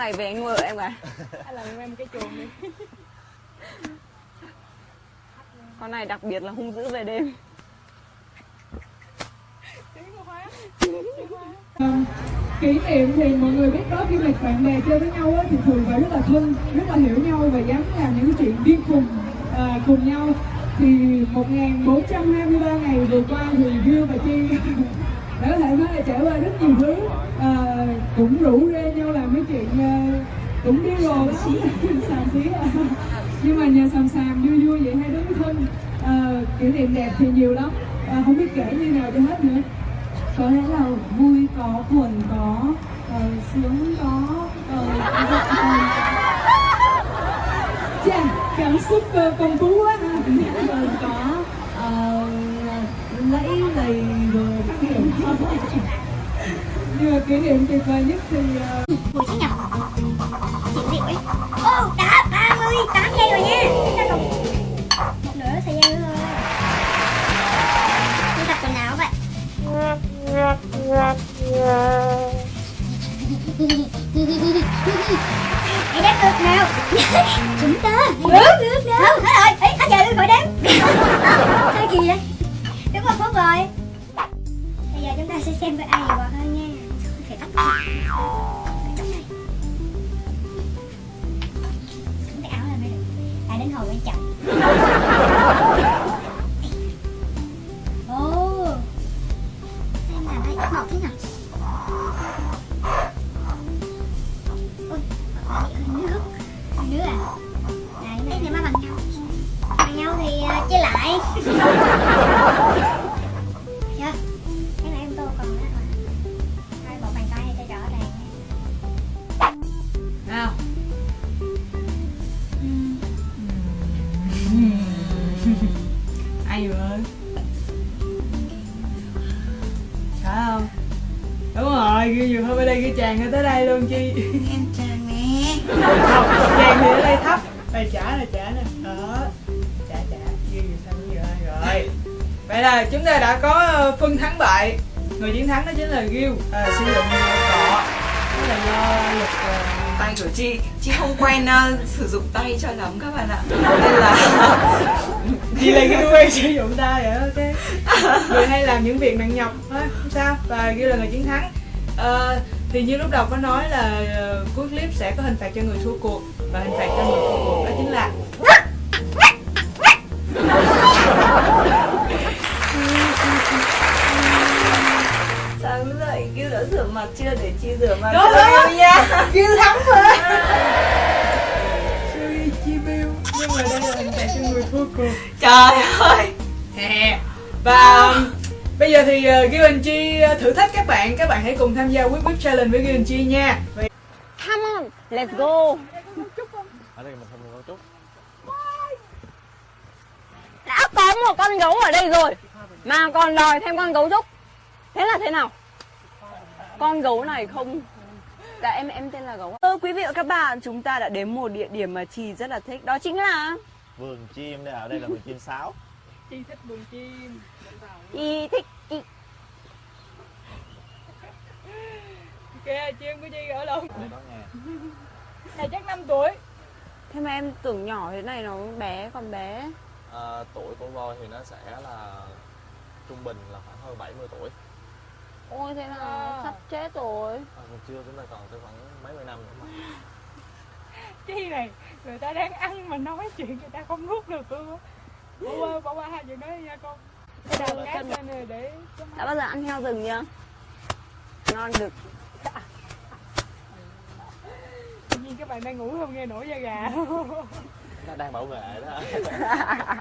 này về anh nuôi ở em à Hay là em cái chuồng đi. Con này đặc biệt là hung dữ về đêm. Kỷ niệm thì mọi người biết đó khi mà bạn bè chơi với nhau á, thì thường phải rất là thân rất là hiểu nhau và dám làm những chuyện điên khùng à, cùng nhau. Thì 1423 ngày vừa qua thì Gil và Chi đã có thể nói là trải qua rất nhiều thứ. À, cũng rủ rê nhau làm mấy chuyện à, cũng điên rồ lắm. Xàm xí. À. nhưng mà nhờ xàm xàm vui vui vậy hai đứa mới thân. À, kỷ niệm đẹp thì nhiều lắm. À, không biết kể như nào cho hết nữa. Có lẽ là vui có buồn có uh, sướng có uh, chà cảm xúc uh, phong phú quá ha. Rồi có ờ, lẫy lầy rồi các kiểu nhưng mà kỷ niệm tuyệt vời nhất thì uh, Ủa thế nhỉ? Chị rượu ấy Ồ, đã 38 giây rồi nha Chúng ta còn một nửa thời gian nữa thôi Đi giặt quần áo vậy Hãy đếm ngược nào Chúng ta Nước, nước nào hết rồi, Ê, hết giờ tôi gọi đếm Hơi kỳ vậy Đúng rồi. Bây giờ chúng ta sẽ xem với ai nhiều hơn nha. Phải tắt cái áo mới được. Đến hồi quan trọng Ồ. Xem là đây, một thế nào. Ôi, hơi nước. Hơi nước à? Đấy, đây thì má bằng nhau. Bằng nhau thì uh, chia lại. Ai vừa phải không? Đúng rồi ghi nhiều hơn ở đây ghi chàng ở tới đây luôn chi. Em chàng nè. Không chàng thì ở đây thấp. Đây trả là trả nè. Đó. Trả trả. Ghi sao nhiều hơn rồi. Vậy là chúng ta đã có ờ, phân thắng bại. Người chiến thắng đó chính là Gil. À, sử dụng cọ. Đó là do lực ờ, tay của chị. Chị không quen ờ, sử dụng tay cho lắm các bạn ạ. Nên là Chị là Gil quen sử dụng tay vậy ok. Người hay làm những việc nặng nhọc thôi không sao Và Gil là người chiến thắng. Ờ, Thì như lúc đầu có nói là ờ, cuối clip sẽ có hình phạt cho người thua cuộc Và hình phạt cho người thua cuộc đó chính là sáng dậy kêu đã rửa mặt chưa để chị rửa mặt Đúng cho rồi. Nha. Gil thắng Suy chi bill Nhưng mà đây là hình phạt cho người thua cuộc trời ơi. Hè. Và um, bây giờ thì uh, Gil Chi uh, thử thách các bạn. Các bạn hãy cùng tham gia Whip Whip Challenge với Gil Chi nha. Come on, let's go. Ở đây mình không được chút đã có một con gấu ở đây rồi mà còn đòi thêm con gấu trúc. Thế là thế nào? Con gấu này không dạ em em tên là gấu Ơ, quý vị và các bạn chúng ta đã đến một địa điểm mà chị rất là thích đó chính là vườn chim đây ở đây là vườn chim sáo. Chi thích buồn chim. Chị thích chị Kìa, chim của Chi ở đâu? Đây đó nghe. Này chắc 5 tuổi. Thế mà em tưởng nhỏ thế này nó bé còn bé. À, tuổi của voi thì nó sẽ là trung bình là khoảng hơn 70 tuổi ôi thế là À. sắp chết rồi. À, chưa chúng ta còn tới khoảng mấy mươi năm nữa mà. Chi này, người ta đang ăn mà nói chuyện người ta không nuốt được luôn á. Bỏ qua, bỏ qua hai chuyện đó đi nha con. Cái đàn cát lên này để đã bao giờ ăn heo rừng chưa? Ngon được. Tự nhiên các bạn đang ngủ không nghe nổi da gà. Nó đang bảo vệ đó